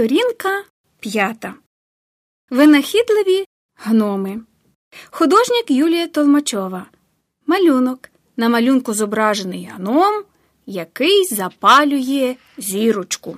Сторінка п'ята. Винахідливі гноми. Художник Юлія Толмачова. Малюнок. На малюнку зображений гном, який запалює зірочку.